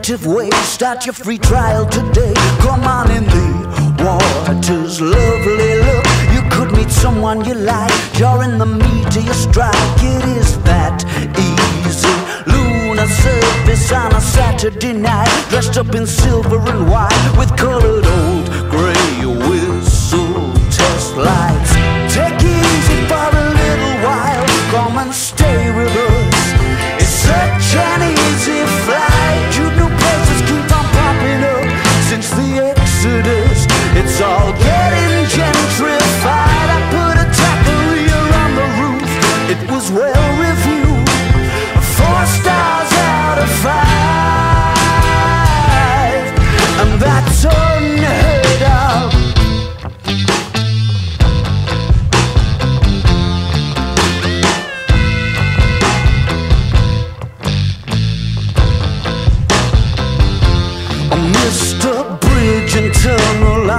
Imaginative ways. Start your free trial today. Come on in the waters, lovely look. You could meet someone you like. You're in the meat of your strike. It is that easy. Lunar surface on a Saturday night. Dressed up in silver and white with colored old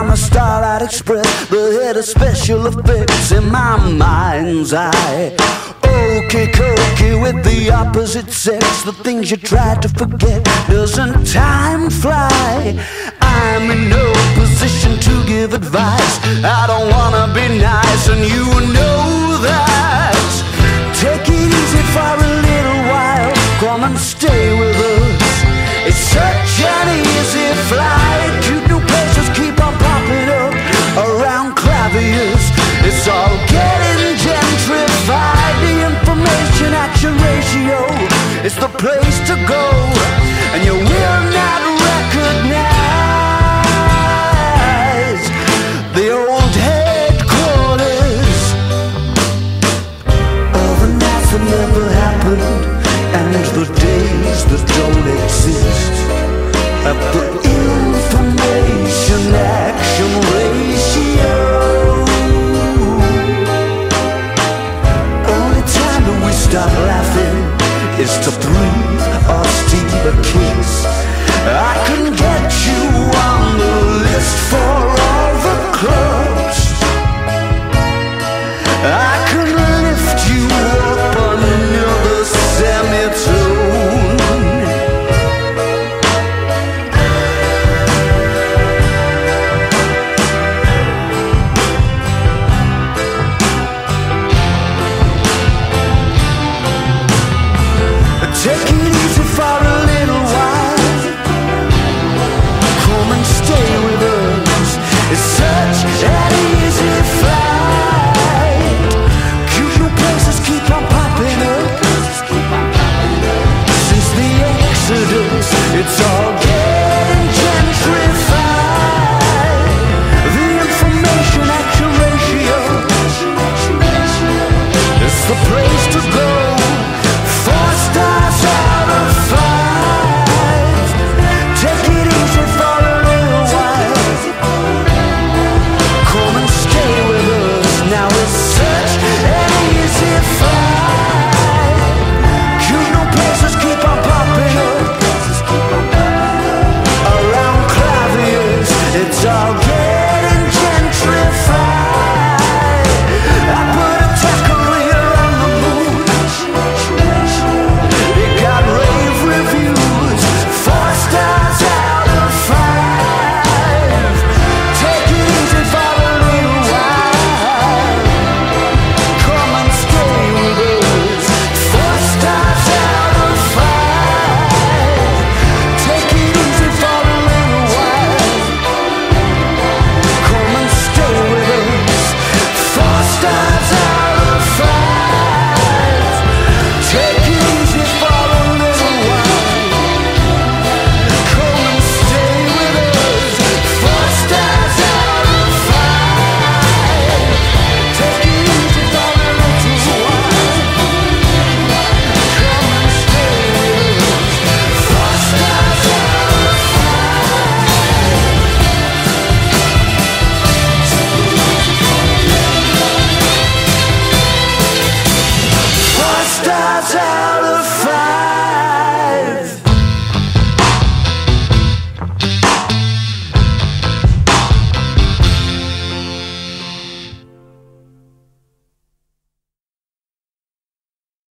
I'm a Starlight Express, the head of special effects in my mind's eye. Okay, cokey with the opposite sex, the things you try to forget. Doesn't time fly? I'm in no position to give advice. I don't wanna It's all getting gentrified. The information action ratio is the place to go, stop laughing is to breathe a kiss. I can get you on the list for.